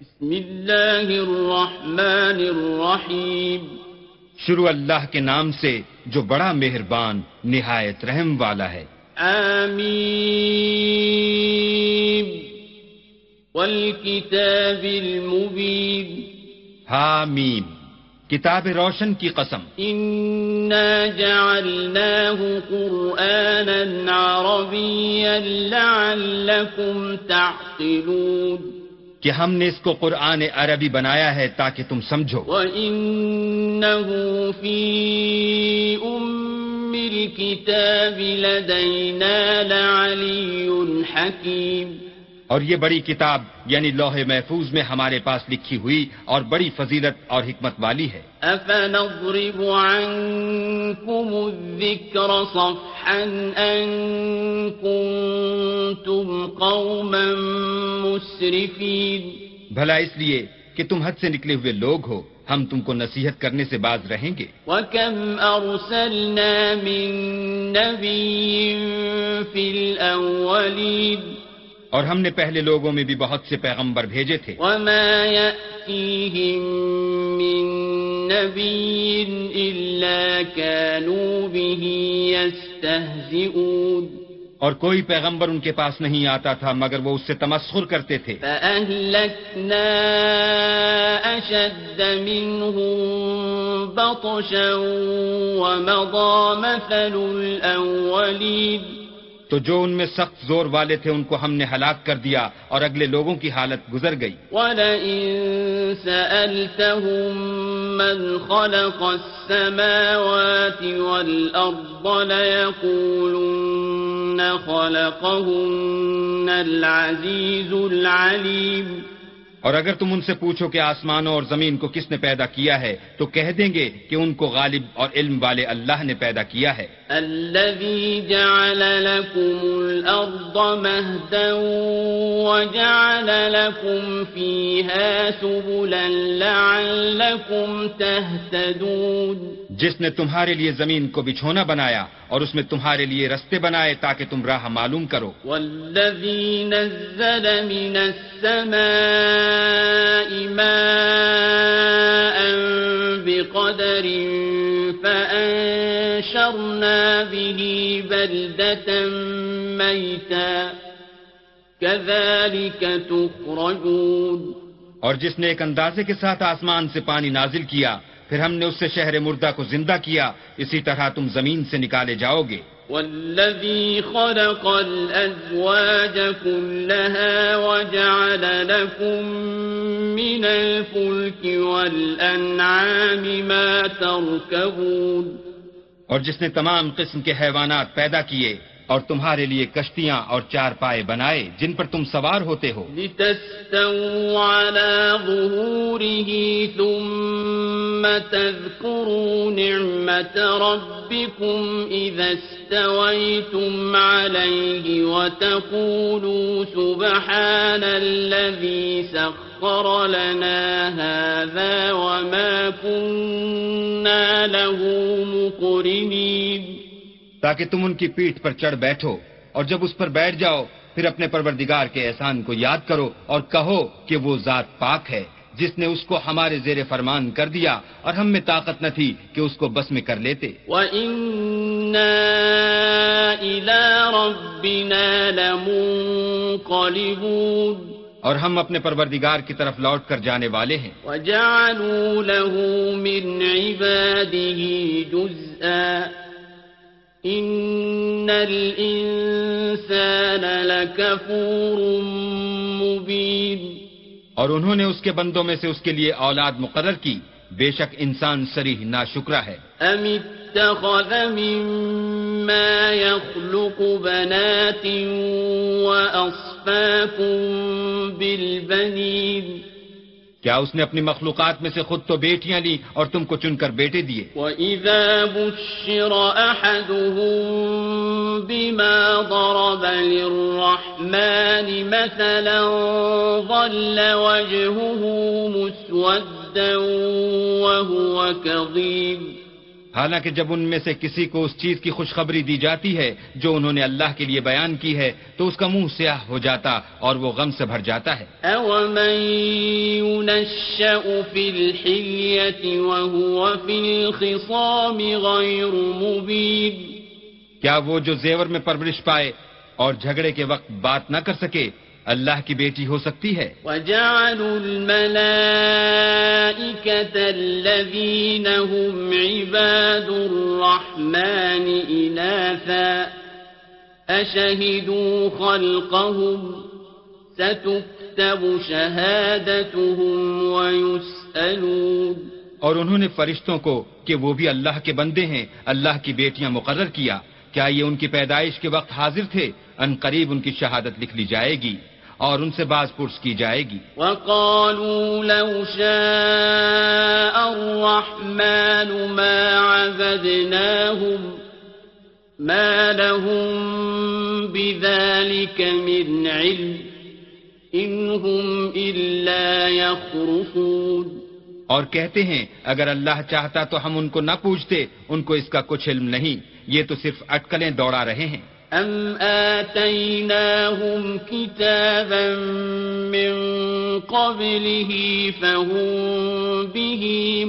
بسم اللہ الرحمن الرحیم۔ شروع اللہ کے نام سے جو بڑا مہربان نہایت رحم والا ہے۔ آمین۔ والکتاب المبین۔ حامیم۔ کتاب روشن کی قسم۔ انا جعلناه قرآنا عربيا لعلكم تعقلون۔ کہ ہم نے اس کو قرآن عربی بنایا ہے تاکہ تم سمجھو۔ وَإِنَّهُ فِي أُمِّ الْكِتَابِ لَدَيْنَا لَعَلِيٌّ حَكِيمٌ۔ اور یہ بڑی کتاب یعنی لوح محفوظ میں ہمارے پاس لکھی ہوئی اور بڑی فضیلت اور حکمت والی ہے۔ أَفَنَضْرِبُ عَنكُمُ الذِّكْرَ صَفْحًا أَن كُنتُمْ قَوْمًا مُسْرِفِينَ. بھلا اس لیے کہ تم حد سے نکلے ہوئے لوگ ہو ہم تم کو نصیحت کرنے سے باز رہیں گے۔ وَكَمْ أَرْسَلْنَا مِن نَّبِيٍّ فِي الْأَوَّلِينَ. اور ہم نے پہلے لوگوں میں بھی بہت سے پیغمبر بھیجے تھے۔ وما يأتيهم من نبي إلا كانوا به يستهزئون. اور کوئی پیغمبر ان کے پاس نہیں آتا تھا، مگر وہ اس سے تمسخر کرتے تھے۔ فأهلكنا أشد منهم بطشا ومضى مثل الأولين تو جو ان میں سخت زور والے تھے ان کو ہم نے ہلاک کر دیا اور اگلے لوگوں کی حالت گزر گئی۔ وَلَئِن سَأَلْتَهُم مَّنْ خَلَقَ السَّمَاوَاتِ وَالْأَرْضَ لَيَقُولُنَّ خَلَقَهُنَّ الْعَزِيزُ الْعَلِيمُ اور اگر تم ان سے پوچھو کہ آسمانوں اور زمین کو کس نے پیدا کیا ہے، تو کہہ دیں گے کہ ان کو غالب اور علم والے اللہ نے پیدا کیا ہے۔ الذي جعل لكم الأرض مهدا وجعل لكم فيها سبلا لعلكم تهتدون جس نے تمہارے لیے زمین کو بچھونا بنایا اور اس میں تمہارے لیے رستے بنائے تاکہ تم راہ معلوم کرو۔ والذي نزل من السماء ماء بقدر فأنشرنا به بلدة ميتا كذلك تخرجون۔ اور جس نے ایک اندازے کے ساتھ آسمان سے پانی نازل کیا پھر ہم نے اس سے شہر مردہ کو زندہ کیا اسی طرح تم زمین سے نکالے جاؤ گے۔ والذي خلق الأزواج كلها وجعل لكم من الفلك والأنعام ما تركبون اور جس نے تمام قسم کے حیوانات پیدا کیے اور تمہارے لیے کشتیاں اور چار پائے بنائے جن پر تم سوار ہوتے ہو۔ لتستووا على ظهوره ثم تذكروا نعمة ربكم إذا استويتم عليه وتقولوا سبحان الذي سخر لنا هذا وما كنا له مقرنين تاکہ تم ان کی پیٹھ پر چڑھ بیٹھو اور جب اس پر بیٹھ جاؤ پھر اپنے پروردگار کے احسان کو یاد کرو اور کہو کہ وہ ذات پاک ہے جس نے اس کو ہمارے زیر فرمان کر دیا اور ہم میں طاقت نہ تھی کہ اس کو بس میں کر لیتے۔ وَإِنَّا إِلَىٰ رَبِّنَا لَمُنقَلِبُونَ اور ہم اپنے پروردگار کی طرف لوٹ کر جانے والے ہیں۔ وَجَعَلُوا لَهُ مِنْ عِبَادِهِ جُزْءًا إِنَّ الْإِنسَانَ لَكَفُورٌ مُبِينٌ اور انہوں نے اس کے بندوں میں سے اس کے لیے اولاد مقرر کی۔ بے شک انسان سریح نا ہے۔ أَمِ اتَّخَذَ مِمَّا يَخْلُقُ بَنَاتٍ وَأَصْفَاكُم بِالْبَنِينَ کیا اس نے اپنی مخلوقات میں سے خود تو بیٹیاں لی اور تم کو چن کر بیٹے دیے؟ وَإِذَا بُشِّرَ أَحَدُهُم بِمَا ضَرَبَ لِلرَّحْمَنِ مَثَلًا ظَلَّ وَجْهُهُ مُسْوَدًّا وَهُوَ كَظِيمٌ حالانکہ جب ان میں سے کسی کو اس چیز کی خوشخبری دی جاتی ہے جو انہوں نے اللہ کے لیے بیان کی ہے تو اس کا منہ سیاہ ہو جاتا اور وہ غم سے بھر جاتا ہے۔ أَوَمَن يُنَشَّأُ فِي الْحِلْيَةِ وَهُوَ فِي الْخِصَامِ غَيْرُ مُبِينٍ؟ کیا وہ جو زیور میں پرورش پائے اور جھگڑے کے وقت بات نہ کر سکے؟ اللہ کی بیٹی ہو سکتی ہے۔ وجعلوا الملائكة الذين هم عباد الرحمن إناثا أشهدوا خلقهم ستكتب شهادتهم ويسألون اور انہوں نے فرشتوں کو کہ وہ بھی اللہ کے بندے ہیں اللہ کی بیٹیاں مقرر کیا۔ کیا یہ ان کی پیدائش کے وقت حاضر تھے؟ ان قریب ان کی شہادت لکھ لی جائے گی۔ اور ان سے باز پرس کی جائے گی۔ وقالوا لو شاء الرحمن ما عبدناهم ما لهم بذلك من علم إن هم إلا يخرصون۔ اور کہتے ہیں اگر اللہ چاہتا تو ہم ان کو نہ پوچھتے ان کو اس کا کچھ علم نہیں یہ تو صرف اٹکلیں دوڑا رہے ہیں۔ أم آتيناهم كتابا من قبله فهم به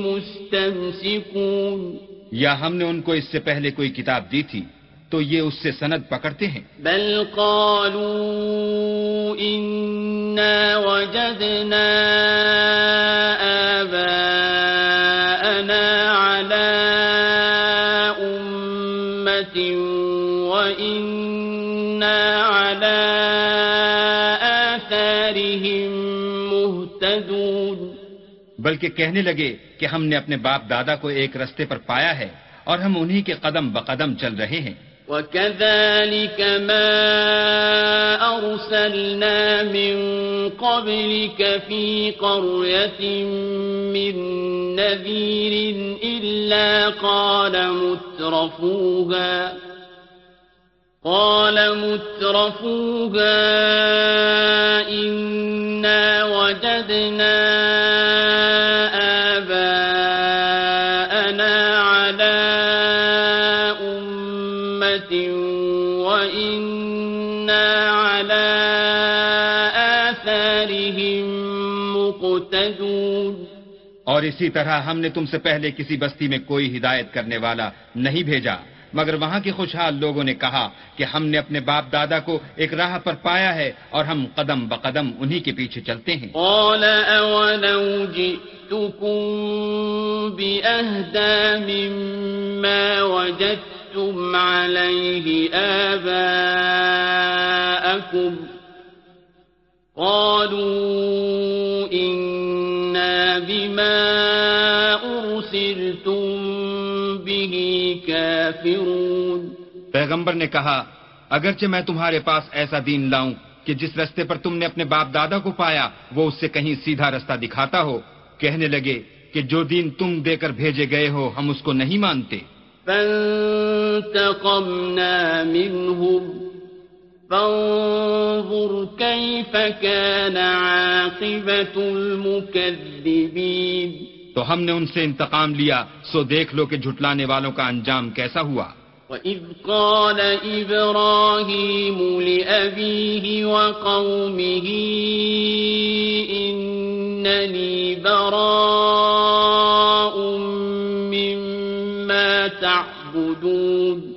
مستمسكون یا ہم نے ان کو اس سے پہلے کوئی کتاب دی تھی تو یہ اس سے سند پکڑتے ہیں۔ بل قالوا إنا وجدنا آباءنا على بلکہ کہنے لگے کہ ہم نے اپنے باپ دادا کو ایک رستے پر پایا ہے اور ہم انہی کے قدم بقدم چل رہے ہیں۔ وكذلك ما أرسلنا من قبلك في قرية من نذير إلا قال مترفوها قال مترفوها إنا وجدنا آباءنا على أمة وإنا على آثارهم مقتدون اور اسی طرح ہم نے تم سے پہلے کسی بستی میں کوئی ہدایت کرنے والا نہیں بھیجا۔ مگر وہاں کے خوشحال لوگوں نے کہا کہ ہم نے اپنے باپ دادا کو ایک راہ پر پایا ہے اور ہم قدم بقدم انہی کے پیچھے چلتے ہیں۔ قال أولو جئتكم بأهدى مما وجدتم عليه آباءكم قالوا إنا بما پیغمبر نے کہا اگرچہ میں تمہارے پاس ایسا دین لاؤں کہ جس رستے پر تم نے اپنے باپ دادا کو پایا وہ اس سے کہیں سیدھا رستہ دکھاتا ہو کہنے لگے کہ جو دین تم دے کر بھیجے گئے ہو ہم اس کو نہیں مانتے۔ فانتقمنا منهم فانظر كيف كان عاقبة المكذبين۔ تو ہم نے ان سے انتقام لیا، سو دیکھ لو کہ جھٹلانے والوں کا انجام کیسا ہوا۔ وَإِذْ قَالَ إِبْرَاهِيمُ لِأَبِيهِ وَقَوْمِهِ إِنَّنِي بَرَاءٌ مِّمَّا تَعْبُدُونَ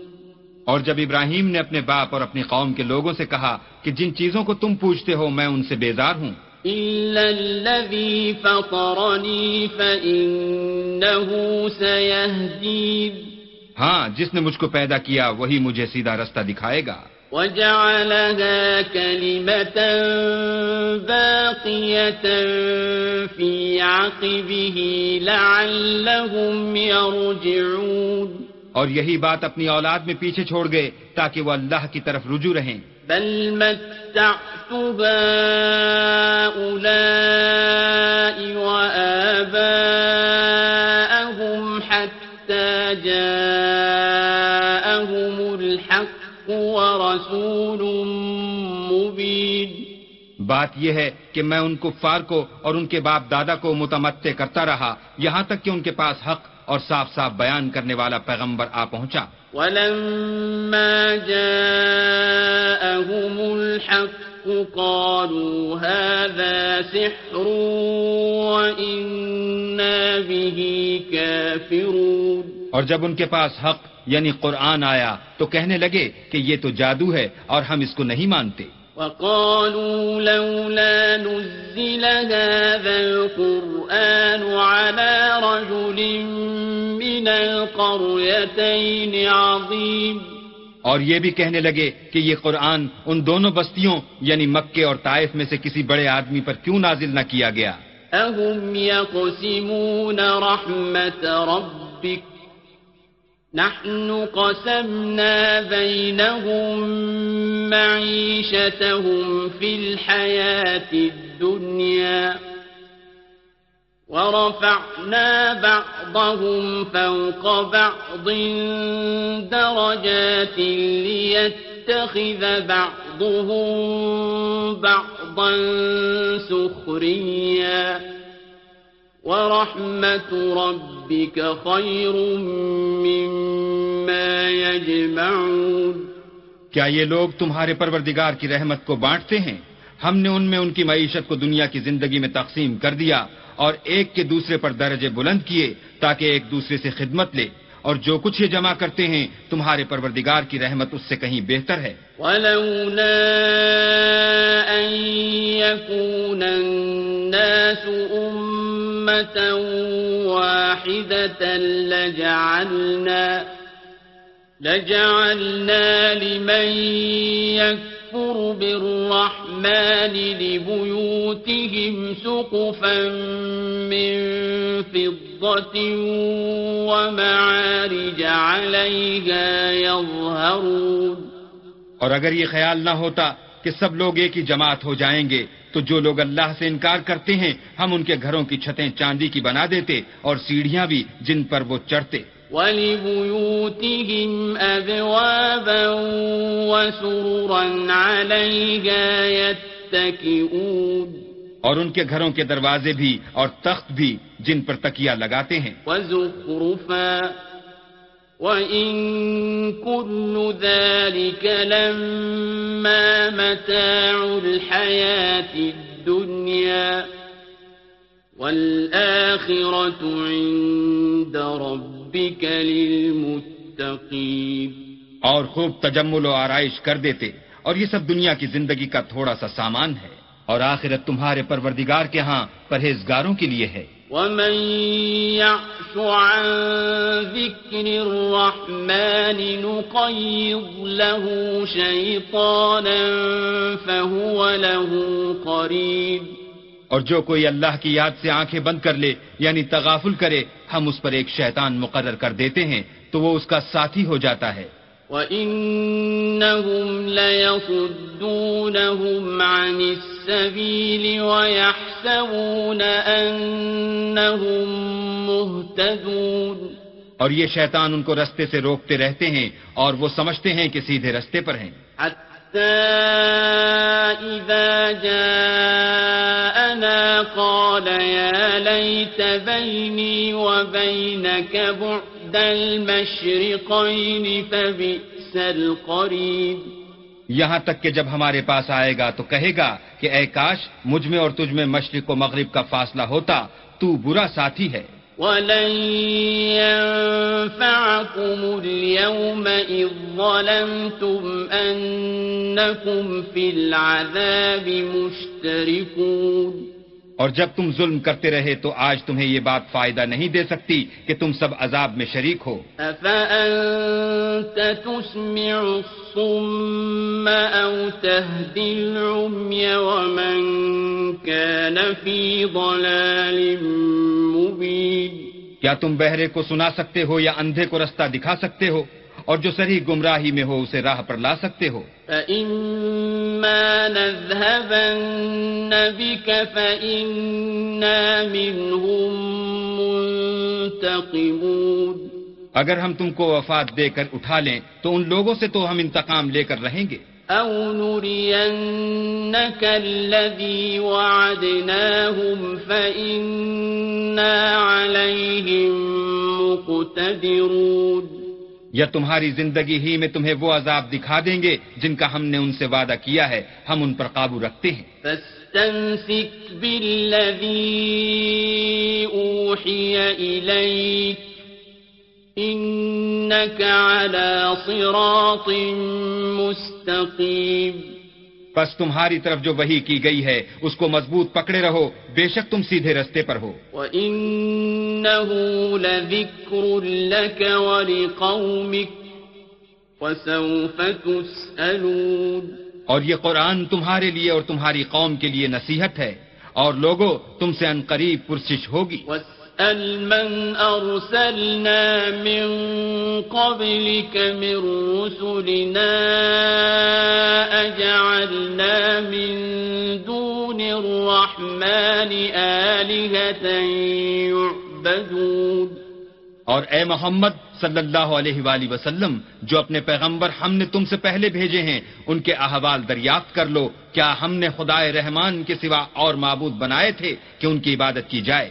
اور جب ابراہیم نے اپنے باپ اور اپنی قوم کے لوگوں سے کہا کہ جن چیزوں کو تم پوچھتے ہو میں ان سے بیزار ہوں۔ ہاں جس نے مجھ کو پیدا کیا وہی مجھے سیدھا رستہ دکھائے گا۔ وجعلها كلمة باقية في عقبه لعلهم يرجعون اور یہی بات اپنی اولاد میں پیچھے چھوڑ گئے تاکہ وہ اللہ کی طرف رجوع رہیں۔ بل متعت وآباءهم حتى جاءهم الحق ورسول مبين۔ بات یہ ہے کہ میں ان کفار کو اور ان کے باپ دادا کو متمتع کرتا رہا یہاں تک کہ ان کے پاس حق اور صاف صاف بیان کرنے والا پیغمبر آ پہنچا۔ ولما جاءهم الحق قالوا هذا سحر وإنا به كافرون۔ اور جب ان کے پاس حق یعنی قرآن آیا تو کہنے لگے کہ یہ تو جادو ہے اور ہم اس کو نہیں مانتے۔ وقالوا لولا نزل هذا القرآن على رجل من القريتين عظيم. اور یہ بھی کہنے لگے کہ یہ قرآن ان دونوں بستیوں یعنی مکے اور طائف میں سے کسی بڑے آدمی پر کیوں نازل نہ کیا گیا؟ أهم يقسمون رحمة ربك نحن قسمنا بينهم معيشتهم في الحياة الدنيا ورفعنا بعضهم فوق بعض درجات ليتخذ بعضهم بعضا سخريا ورحمة ربك خير مما يجمعون کیا یہ لوگ تمہارے پروردگار کی رحمت کو بانٹتے ہیں؟ ہم نے ان میں ان کی معیشت کو دنیا کی زندگی میں تقسیم کر دیا اور ایک کے دوسرے پر درجے بلند کیے تاکہ ایک دوسرے سے خدمت لے اور جو کچھ یہ جمع کرتے ہیں تمہارے پروردگار کی رحمت اس سے کہیں بہتر ہے۔ ولولا أن يكون الناس أمة واحدة لجعلنا لجعلنا لمن يكفر بالرحمن لبيوتهم سقفا من فضة ومعارج عليها يظهرون. اور اگر یہ خیال نہ ہوتا کہ سب لوگ ایک ہی جماعت ہو جائیں گے تو جو لوگ اللہ سے انکار کرتے ہیں ہم ان کے گھروں کی چھتیں چاندی کی بنا دیتے اور سیڑھیاں بھی جن پر وہ چڑھتے۔ ولبيوتهم أبوابا وسررا عليها يتكئون۔ اور ان کے گھروں کے دروازے بھی اور تخت بھی جن پر تکیا لگاتے ہیں۔ وزخرفا وإن كل ذلك لما متاع الحياة الدنيا والآخرة عند ربك للمتقين اور خوب تجمل و آرائش کر دیتے اور یہ سب دنیا کی زندگی کا تھوڑا سا سامان ہے اور آخرت تمہارے پروردگار کے ہاں پرہیزگاروں کے لیے ہے۔ ومن يعش عن ذكر الرحمن نقيض له شيطانا فهو له قريب۔ اور جو کوئی اللہ کی یاد سے آنکھیں بند کر لے یعنی تغافل کرے، ہم اس پر ایک شیطان مقرر کر دیتے ہیں، تو وہ اس کا ساتھی ہو جاتا ہے۔ وَإِنَّهُمْ لَيَصُدُّونَهُمْ عَنِ السَّبِيلِ وَيَحْسَبُونَ أَنَّهُمْ مُهْتَدُونَ اور یہ شیطان ان کو رستے سے روکتے رہتے ہیں اور وہ سمجھتے ہیں کہ سیدھے رستے پر ہیں۔ حتى إذا جاءنا قال يا ليت بيني وبينك بعد المشرقين فبئس القريب یہاں تک کہ جب ہمارے پاس آئے گا تو کہے گا کہ اے کاش مجھ میں اور تجھ میں مشرق و مغرب کا فاصلہ ہوتا تو برا ساتھی ہے۔ ولن ينفعكم اليوم إذ ظلمتم أنكم في العذاب مشتركون اور جب تم ظلم کرتے رہے تو آج تمہیں یہ بات فائدہ نہیں دے سکتی کہ تم سب عذاب میں شریک ہو۔ أفأنت تسمع الصم أو تهدي العمي ومن كان في ضلال مبين؟ کیا تم بہرے کو سنا سکتے ہو یا اندھے کو رستہ دکھا سکتے ہو؟ اور جو سری گمراہی میں ہو اسے راہ پر لا سکتے ہو۔ فإما نذهبن بك فإنا منهم منتقمون۔ اگر ہم تم کو وفات دے کر اٹھا لیں تو ان لوگوں سے تو ہم انتقام لے کر رہیں گے۔ أو نرينك الذي وعدناهم فإنا عليهم مقتدرون۔ یا تمہاری زندگی ہی میں تمہیں وہ عذاب دکھا دیں گے جن کا ہم نے ان سے وعدہ کیا ہے، ہم ان پر قابو رکھتے ہیں۔ فاستمسك على صراط مستقيم بس تمہاری طرف جو وہی کی گئی ہے اس کو مضبوط پکڑے رہو بے شک تم سیدھے رستے پر ہو۔ وَإِنَّهُ لَذِكْرٌ لَكَ وَلِقَوْمِكَ وَسَوْفَ تُسْأَلُونَ۔ اور یہ قرآن تمہارے لیے اور تمہاری قوم کے لیے نصیحت ہے اور لوگوں تم سے ان قریب پرسش ہوگی۔ واسأل من أرسلنا من قبلك من رسلنا أجعلنا من دون الرحمن آلهة يعبدون اور اے محمد صلی اللہ علیہ وآلہ وسلم، جو اپنے پیغمبر ہم نے تم سے پہلے بھیجے ہیں، ان کے احوال دریافت کر لو، کیا ہم نے خدا رحمان کے سوا اور معبود بنائے تھے کہ ان کی عبادت کی جائے؟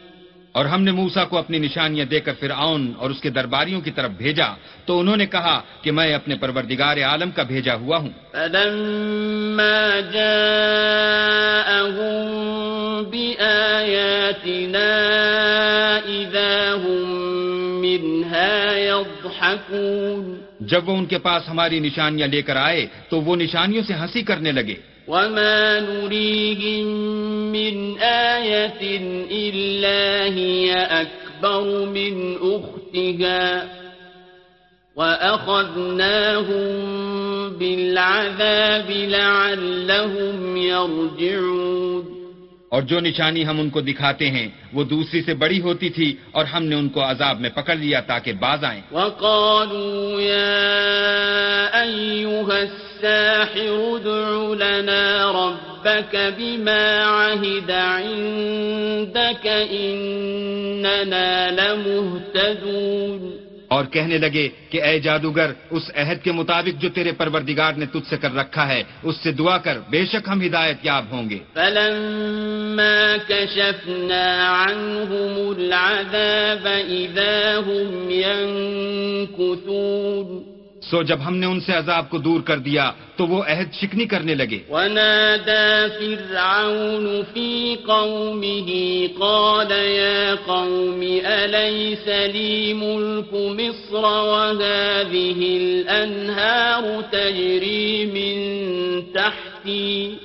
اور ہم نے موسا کو اپنی نشانیاں دے کر فرعون اور اس کے درباریوں کی طرف بھیجا، تو انہوں نے کہا کہ میں اپنے پروردگار عالم کا بھیجا ہوا ہوں۔ فلما جاءهم بآياتنا هم منها يضحكون جب وہ ان کے پاس ہماری نشانیاں لے کر آئے تو وہ نشانیوں سے ہنسی کرنے لگے۔ وما نريهم من آية إلا هي أكبر من أختها وأخذناهم بالعذاب لعلهم يرجعون اور جو نشانی ہم ان کو دکھاتے ہیں، وہ دوسری سے بڑی ہوتی تھی اور ہم نے ان کو عذاب میں پکڑ لیا تاکہ باز آئیں۔ وقالوا يا أيها الساحر ادع لنا ربك بما عهد عندك إننا لمهتدون۔ اور کہنے لگے کہ اے جادوگر، اس عہد کے مطابق جو تیرے پروردگار نے تجھ سے کر رکھا ہے، اس سے دعا کر، بے شک ہم ہدایت یاب ہوں گے۔ فلما كشفنا عنهم العذاب اذا هم ينكثون سو جب ہم نے ان سے عذاب کو دور کر دیا تو وہ عہد شکنی کرنے لگے۔ ونادى فرعون في قومه قال يا قوم أليس لي ملك مصر وهذه الأنهار تجري من تحتي؟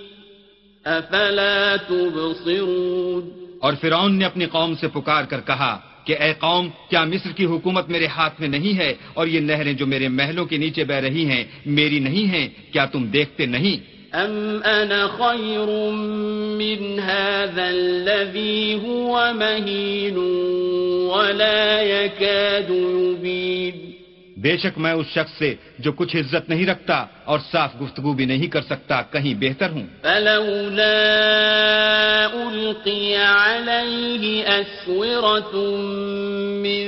أفلا تبصرون؟ اور فرعون نے اپنی قوم سے پکار کر کہا کہ اے قوم، کیا مصر کی حکومت میرے ہاتھ میں نہیں ہے اور یہ نہریں جو میرے محلوں کے نیچے بہ رہی ہیں، میری نہیں ہیں؟ کیا تم دیکھتے نہیں؟ ام انا خير من هذا الذي هو مهين ولا يكاد يبين بے شک میں اس شخص سے جو کچھ عزت نہیں رکھتا اور صاف گفتگو بھی نہیں کر سکتا، کہیں بہتر ہوں۔ فلولا ألقي عليه أسورة من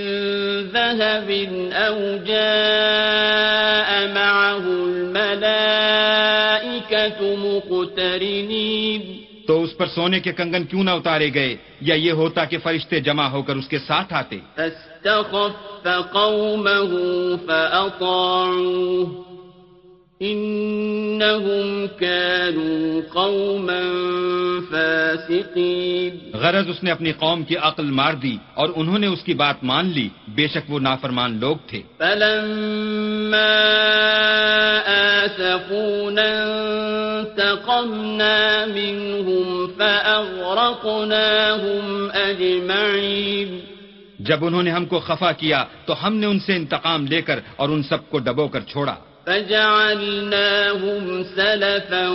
ذهب أو جاء معه الملائكة مقترنين تو اس پر سونے کے کنگن کیوں نہ اتارے گئے؟ یا یہ ہوتا کہ فرشتے جمع ہو کر اس کے ساتھ آتے۔ قومه فأطاعوه كانوا قوما فاسقين. غرض اس نے اپنی قوم کی عقل مار دی اور انہوں نے اس کی بات مان لی۔ بے شک وہ نافرمان لوگ تھے۔ فلما آسفونا انتقمنا منهم فأغرقناهم أجمعين. جب انہوں نے ہم کو خفا کیا تو ہم نے ان سے انتقام لے کر اور ان سب کو ڈبو کر چھوڑا۔ فجعلناهم سلفا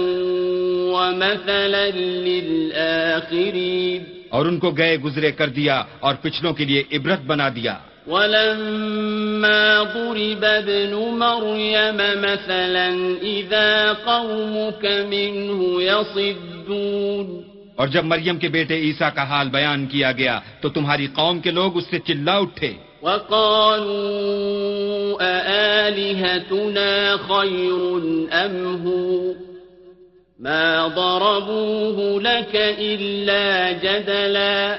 ومثلا للآخرين. اور ان کو گئے گزرے کر دیا اور پچھلوں کے لیے عبرت بنا دیا۔ ولما ضرب ابن مريم مثلا إذا قومك منه يصدون. اور جب مریم کے بیٹے عیسیٰ کا حال بیان کیا گیا تو تمہاری قوم کے لوگ اس سے چلا اٹھے۔ وقالوا أآلهتنا خير أم هو؟ ما ضربوه لك إلا جدلا.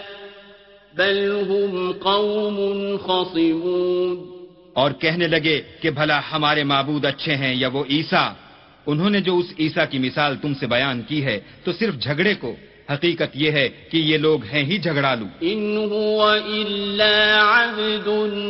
بل هم قوم خصمون۔ اور کہنے لگے کہ بھلا ہمارے معبود اچھے ہیں یا وہ عیسیٰ؟ انہوں نے جو اس عیسیٰ کی مثال تم سے بیان کی ہے تو صرف جھگڑے کو۔ حقیقت یہ ہے کہ یہ لوگ ہیں ہی جھگڑالو۔ ان هو الا عبد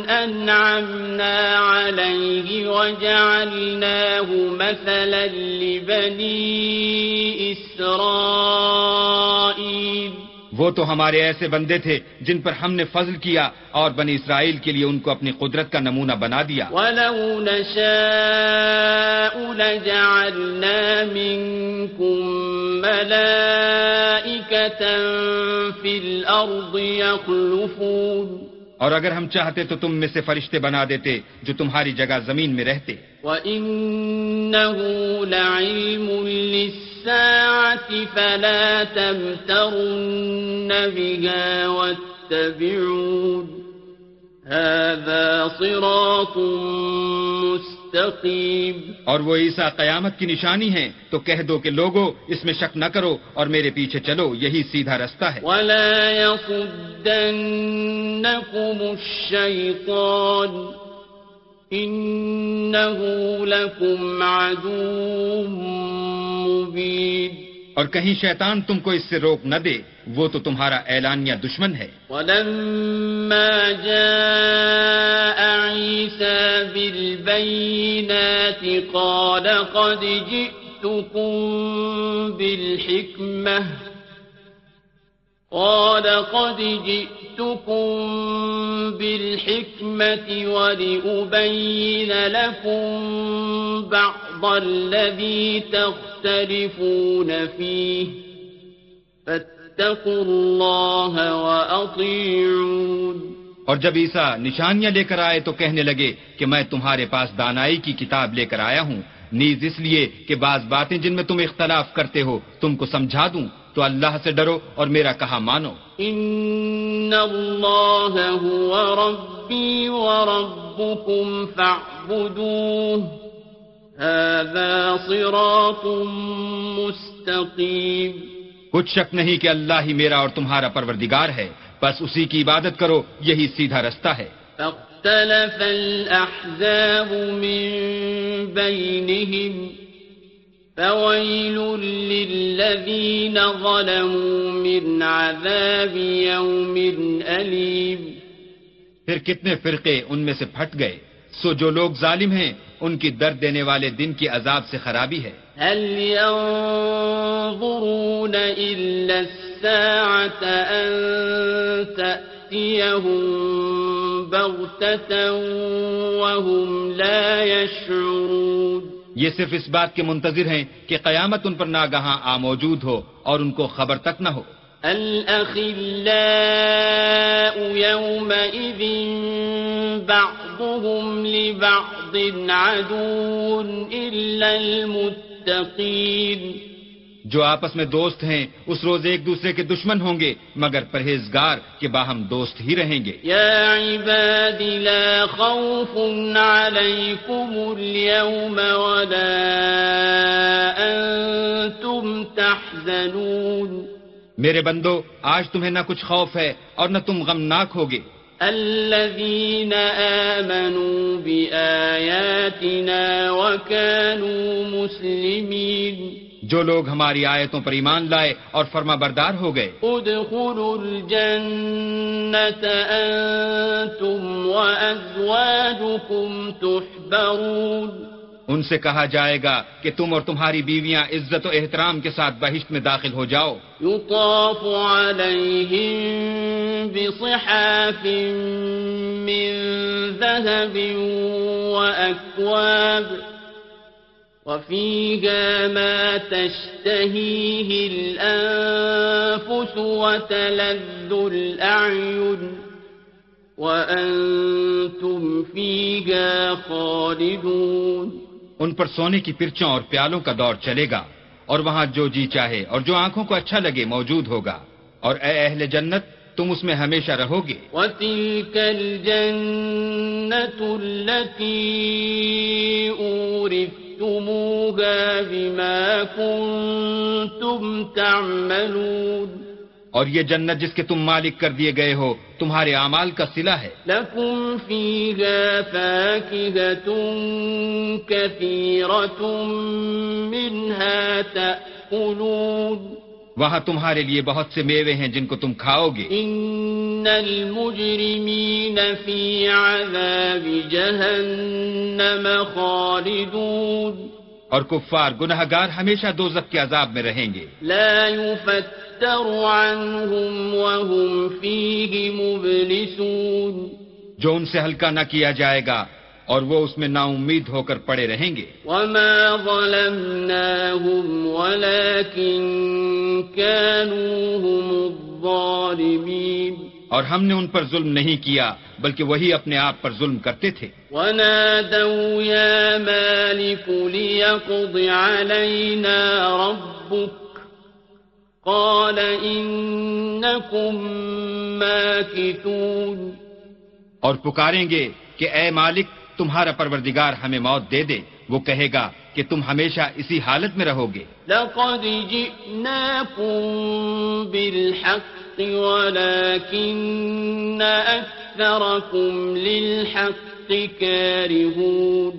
انعمنا عليه وجعلناه مثلا لبني اسرائيل وہ تو ہمارے ایسے بندے تھے جن پر ہم نے فضل کیا اور بنی اسرائیل کے لیے ان کو اپنی قدرت کا نمونہ بنا دیا۔ وَلَوْ نَشَاءُ لَجَعَلْنَا مِنْكُمْ مَلَائِكَةً فِي الْأَرْضِ يَخْلُفُونَ اور اگر ہم چاہتے تو تم میں سے فرشتے بنا دیتے جو تمہاری جگہ زمین میں رہتے۔ وَإِنَّهُ لَعِلْمٌ لِلسَّاعَةِ فَلَا تَمْتَرُنَّ بِهَا وَاتَّبِعُونَ هَذَا صِرَاطٌ مستقيم اور وہ عیسیٰ قیامت کی نشانی ہیں تو کہہ دو کہ لوگو اس میں شک نہ کرو اور میرے پیچھے چلو یہی سیدھا رستہ ہے۔ ولا يصدنكم الشيطان إنه لكم عدو مبين۔ اور کہیں شیطان تم کو اس سے روک نہ دے، وہ تو تمہارا اعلانیہ دشمن ہے۔ ولما جاء عيسى بالبينات قال قد جئتكم بالحكمة قال قد جئتكم بالحكمة ولأبين لكم بعض الذي تختلفون فيه. فاتقوا الله وأطيعون. اور جب عیسیٰ نشانیاں لے کر آئے تو کہنے لگے کہ میں تمہارے پاس دانائی کی کتاب لے کر آیا ہوں۔ نیز اس لیے کہ بعض باتیں جن میں تم اختلاف کرتے ہو، تم کو سمجھا دوں۔ تو اللہ سے ڈرو اور میرا کہا مانو۔ ان اللہ هو ربی وربکم فاعبدوه۔ هذا صراط مستقیم کچھ شک نہیں کہ اللہ ہی میرا اور تمہارا پروردگار ہے۔ بس اسی کی عبادت کرو یہی سیدھا رستہ ہے۔ فاختلف الاحزاب من بینہم۔ فويل للذين ظلموا من عذاب يوم أليم پھر کتنے فرقے ان میں سے پھٹ گئے؟ سو جو لوگ ظالم ہیں ان کی درد دینے والے دن کی عذاب سے خرابی ہے۔ هل ينظرون إلا الساعة أن تأتيهم بغتة وهم لا يشعرون یہ صرف اس بات کے منتظر ہیں کہ قیامت ان پر ناگہاں آ موجود ہو اور ان کو خبر تک نہ ہو۔ الأخلاء يومئذ بعضهم لبعض عدو إلا المتقين. جو آپس میں دوست ہیں اس روز ایک دوسرے کے دشمن ہوں گے مگر پرہیزگار کے باہم دوست ہی رہیں گے۔ یا عباد لا خوف علیکم اليوم ولا انتم تحزنون۔ میرے بندو آج تمہیں نہ کچھ خوف ہے اور نہ تم غمناک ہوگے۔ الذين آمنوا بآياتنا وكانوا مسلمين جو لوگ ہماری آیتوں پر ایمان لائے اور فرما بردار ہو گئے۔ ادخلوا الجنة انتم وازواجكم تحبرون۔ ان سے کہا جائے گا کہ تم اور تمہاری بیویاں عزت و احترام کے ساتھ بہشت میں داخل ہو جاؤ۔ بصحاف من ذهب وفيها ما تشتهيه الأنفس وتلذ الأعين وأنتم فيها خالدون ان پر سونے کی پرچوں اور پیالوں کا دور چلے گا اور وہاں جو جی چاہے اور جو آنکھوں کو اچھا لگے موجود ہوگا اور اے اہل جنت تم اس میں ہمیشہ رہو گے۔ وتلك الجنة التي أورثتموها بما كنتم تعملون. اور یہ جنت جس کے تم مالک کر دیے گئے ہو تمہارے اعمال کا صلہ ہے۔ لكم فيها فاكهة كثيرة منها تأكلون وہاں تمہارے لیے بہت سے میوے ہیں جن کو تم کھاؤ گے إن المجرمين في عذاب جهنم خالدون۔ اور کفار گناہ گار ہمیشہ دوزخ کے عذاب میں رہیں گے۔ لا يفتر عنهم وهم فيه مبلسون۔ جو ان سے ہلکا نہ کیا جائے گا اور وہ اس میں نا امید ہو کر پڑے رہیں گے۔ وما ظلمناهم ولكن كانوا هم الظالمين۔ اور ہم نے ان پر ظلم نہیں کیا بلکہ وہی اپنے آپ پر ظلم کرتے تھے۔ ونادوا يا مالك ليقض علينا ربك۔ قال إنكم ماكثون۔ اور پکاریں گے کہ اے مالک تمہارا پروردگار ہمیں موت دے دے وہ کہے گا کہ تم ہمیشہ اسی حالت میں رہو گے۔ لقد جئناكم بالحق ولكن أكثركم للحق كارهون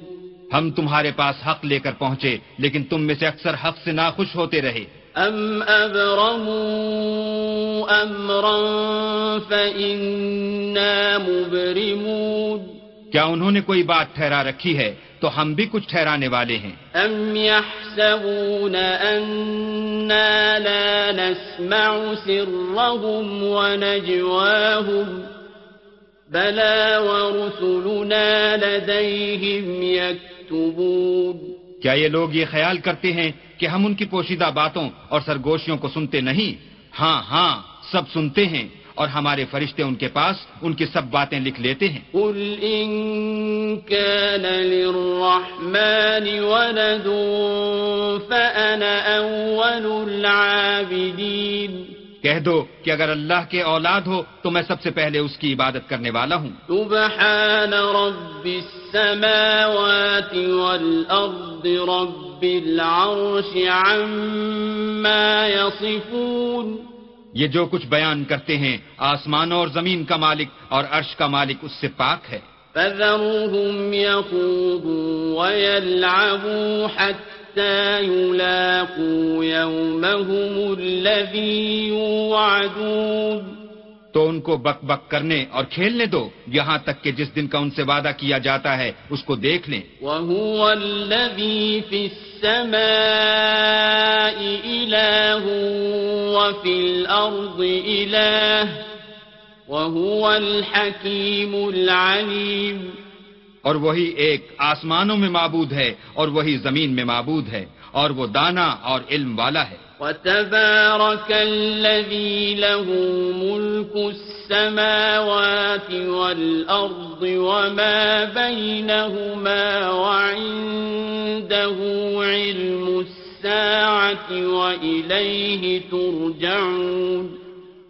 ہم تمہارے پاس حق لے کر پہنچے لیکن تم میں سے اکثر حق سے ناخوش ہوتے رہے۔ أم أبرموا أمرا فإنا مبرمون۔ کیا انہوں نے کوئی بات ٹھہرا رکھی ہے تو ہم بھی کچھ ٹھہرانے والے ہیں۔ أم يحسبون أنا لا نسمع سرهم ونجواهم بلى ورسلنا لديهم يكتبون کیا یہ لوگ یہ خیال کرتے ہیں کہ ہم ان کی پوشیدہ باتوں اور سرگوشیوں کو سنتے نہیں؟ ہاں ہاں سب سنتے ہیں۔ اور ہمارے فرشتے ان کے پاس ان کی سب باتیں لکھ لیتے ہیں۔ قل إن كان للرحمن ولد فأنا أول العابدين۔ کہہ دو کہ اگر اللہ کے اولاد ہو تو میں سب سے پہلے اس کی عبادت کرنے والا ہوں۔ سبحان رب السماوات والأرض رب العرش عما يصفون۔ یہ جو کچھ بیان کرتے ہیں آسمانوں اور زمین کا مالک اور عرش کا مالک اس سے پاک ہے۔ فذرهم يخوضوا ويلعبوا حتى يلاقوا يومهم الذي يوعدون۔ تو ان کو بک بک کرنے اور کھیلنے دو۔ یہاں تک کہ جس دن کا ان سے وعدہ کیا جاتا ہے اس کو دیکھ لیں۔ وهو الذي في السماء إله وفي الأرض إله وهو الحكيم العليم۔ اور وہی ایک آسمانوں میں معبود ہے اور وہی زمین میں معبود ہے اور وہ دانا اور علم والا ہے۔ وتبارك الذي له ملك السماوات والأرض وما بينهما وعنده علم الساعة وإليه ترجعون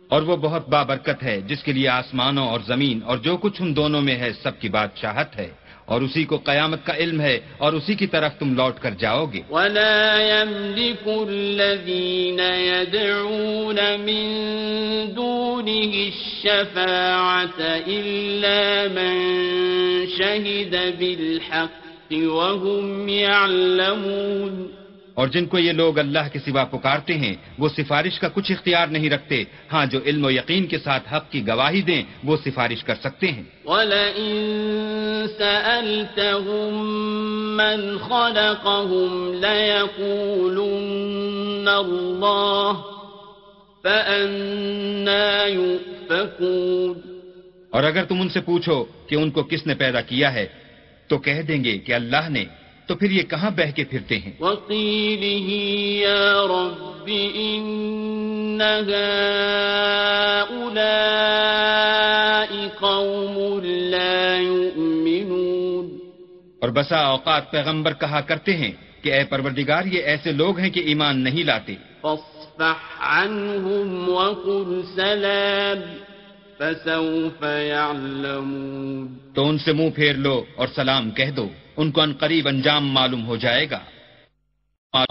اور وہ بہت بابرکت ہے جس کے لیے آسمانوں اور زمین اور جو کچھ ان دونوں میں ہے سب کی بادشاہت ہے۔ اور اسی کو قیامت کا علم ہے اور اسی کی طرف تم لوٹ کر جاؤ گے۔ وَلَا يَمْلِكُ الَّذِينَ يَدْعُونَ مِن دُونِهِ الشَّفَاعَةَ إِلَّا مَن شَهِدَ بِالْحَقِّ وَهُمْ يَعْلَمُونَ اور جن کو یہ لوگ اللہ کے سوا پکارتے ہیں وہ سفارش کا کچھ اختیار نہیں رکھتے۔ ہاں جو علم و یقین کے ساتھ حق کی گواہی دیں وہ سفارش کر سکتے ہیں۔ ولئن سألتهم من خلقهم ليقولن الله فأنا يؤفكون۔ اور اگر تم ان سے پوچھو کہ ان کو کس نے پیدا کیا ہے تو کہہ دیں گے کہ اللہ نے تو پھر یہ کہاں بہ کے پھرتے ہیں؟ وقيله يا رب إن هؤلاء قوم لا يؤمنون۔ اور بسا اوقات پیغمبر کہا کرتے ہیں کہ اے پروردگار یہ ایسے لوگ ہیں کہ ایمان نہیں لاتے۔ فاصفح عنهم وقل سلام فسوف يعلمون۔ تو ان سے منہ پھیر لو اور سلام کہہ دو۔ ان کو ان قریب انجام معلوم ہو جائے گا۔